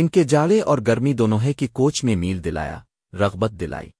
ان کے جالے اور گرمی دونوں ہے کہ کوچ میں میل دلایا رغبت دلائی۔